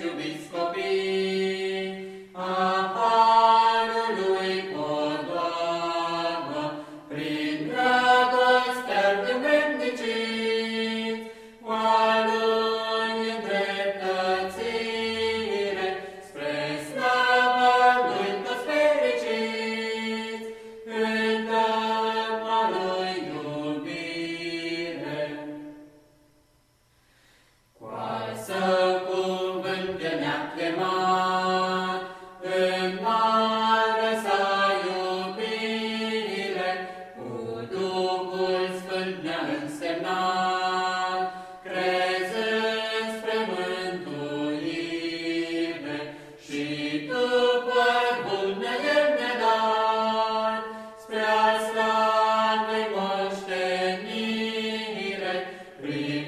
to be. Duhul Sfânt ne-a spre mântuire, și Tu, păr bun, dat, spre asta ne moștenire, prin